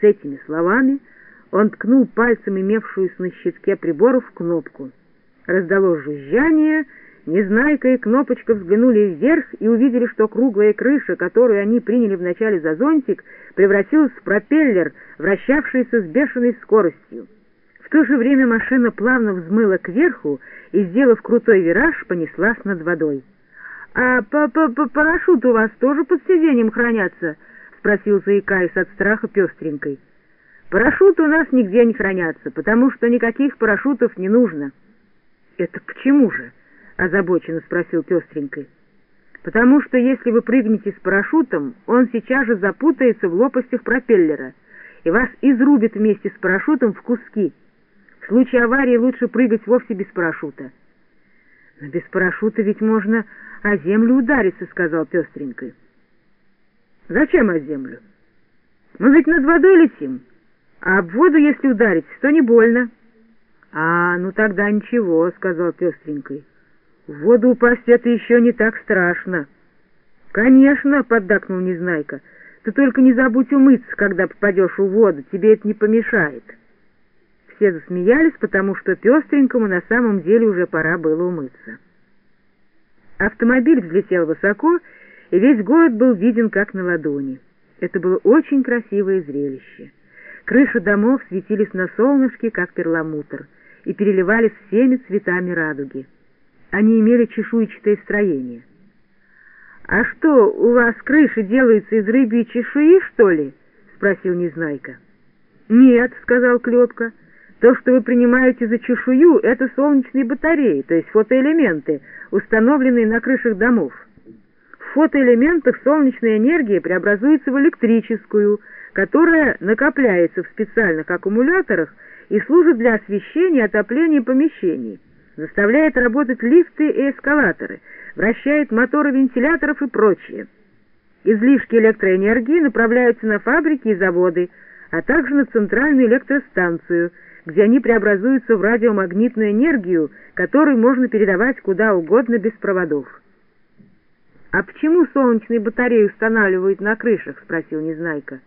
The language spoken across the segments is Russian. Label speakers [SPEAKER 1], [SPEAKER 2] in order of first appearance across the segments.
[SPEAKER 1] С этими словами он ткнул пальцем имевшуюся на щитке приборов кнопку. Раздалось жужжание, Незнайка и Кнопочка взглянули вверх и увидели, что круглая крыша, которую они приняли вначале за зонтик, превратилась в пропеллер, вращавшийся с бешеной скоростью. В то же время машина плавно взмыла кверху и, сделав крутой вираж, понеслась над водой. «А по -по парашют у вас тоже под сиденьем хранятся?» — спросил, заикаясь от страха пестренькой. «Парашюты у нас нигде не хранятся, потому что никаких парашютов не нужно». «Это почему же?» — озабоченно спросил пестренькой. «Потому что если вы прыгнете с парашютом, он сейчас же запутается в лопастях пропеллера, и вас изрубит вместе с парашютом в куски. В случае аварии лучше прыгать вовсе без парашюта». «Но без парашюта ведь можно о землю удариться», — сказал пестренькой. «Зачем о землю? Мы ведь над водой летим, а об воду, если ударить, то не больно». «А, ну тогда ничего», — сказал пестренькой. В воду упасть это еще не так страшно. Конечно, поддакнул Незнайка. Ты только не забудь умыться, когда попадешь в воду, тебе это не помешает. Все засмеялись, потому что пестренькому на самом деле уже пора было умыться. Автомобиль взлетел высоко, и весь город был виден как на ладони. Это было очень красивое зрелище. Крыши домов светились на солнышке, как перламутр, и переливались всеми цветами радуги. Они имели чешуйчатое строение. «А что, у вас крыша делается из рыбьей чешуи, что ли?» — спросил Незнайка. «Нет», — сказал Клепка, — «то, что вы принимаете за чешую, это солнечные батареи, то есть фотоэлементы, установленные на крышах домов. Фотоэлементах солнечная энергия преобразуется в электрическую, которая накопляется в специальных аккумуляторах и служит для освещения и отопления помещений заставляет работать лифты и эскалаторы, вращает моторы вентиляторов и прочее. Излишки электроэнергии направляются на фабрики и заводы, а также на центральную электростанцию, где они преобразуются в радиомагнитную энергию, которую можно передавать куда угодно без проводов. «А почему солнечные батареи устанавливают на крышах?» — спросил Незнайка.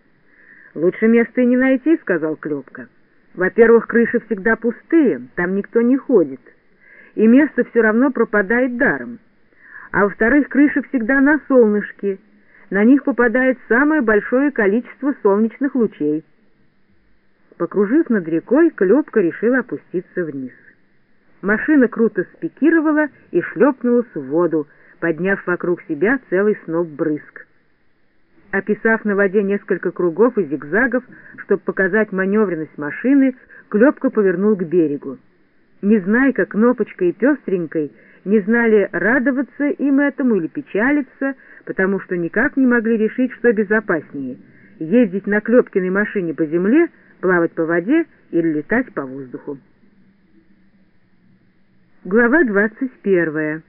[SPEAKER 1] «Лучше места и не найти», — сказал Клепка. «Во-первых, крыши всегда пустые, там никто не ходит» и место все равно пропадает даром. А во-вторых, крыши всегда на солнышке, на них попадает самое большое количество солнечных лучей. Покружив над рекой, Клепка решил опуститься вниз. Машина круто спикировала и шлепнулась в воду, подняв вокруг себя целый сноп брызг. Описав на воде несколько кругов и зигзагов, чтобы показать маневренность машины, Клепка повернул к берегу. Незнайка, Кнопочка и Пестренькой не знали, радоваться им этому или печалиться, потому что никак не могли решить, что безопаснее — ездить на Клепкиной машине по земле, плавать по воде или летать по воздуху. Глава 21.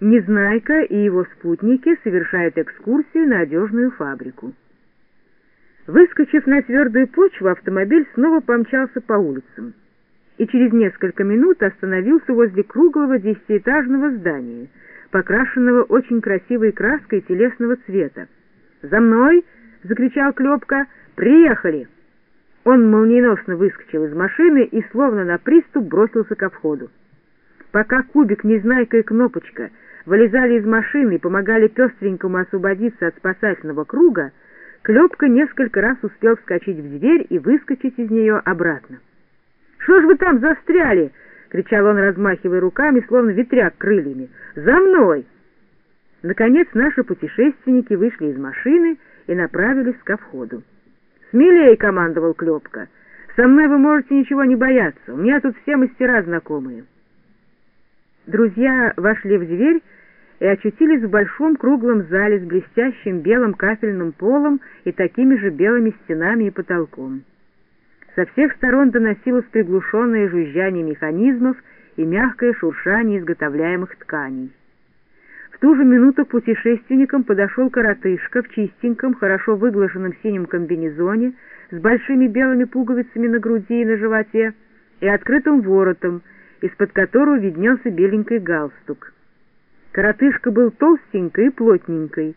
[SPEAKER 1] Незнайка и его спутники совершают экскурсию на одежную фабрику. Выскочив на твердую почву, автомобиль снова помчался по улицам и через несколько минут остановился возле круглого десятиэтажного здания, покрашенного очень красивой краской телесного цвета. «За мной!» — закричал Клепка. «Приехали!» Он молниеносно выскочил из машины и, словно на приступ, бросился ко входу. Пока Кубик, Незнайка и Кнопочка вылезали из машины и помогали пестренькому освободиться от спасательного круга, Клепка несколько раз успел вскочить в дверь и выскочить из нее обратно. «Что ж вы там застряли?» — кричал он, размахивая руками, словно ветряк крыльями. «За мной!» Наконец наши путешественники вышли из машины и направились ко входу. «Смелее!» — командовал Клепка. «Со мной вы можете ничего не бояться. У меня тут все мастера знакомые». Друзья вошли в дверь и очутились в большом круглом зале с блестящим белым кафельным полом и такими же белыми стенами и потолком. Со всех сторон доносилось приглушенное жужжание механизмов и мягкое шуршание изготовляемых тканей. В ту же минуту к путешественникам подошел коротышка в чистеньком, хорошо выглаженном синем комбинезоне с большими белыми пуговицами на груди и на животе и открытым воротом, из-под которого виднелся беленький галстук. Коротышка был толстенькой и плотненькой,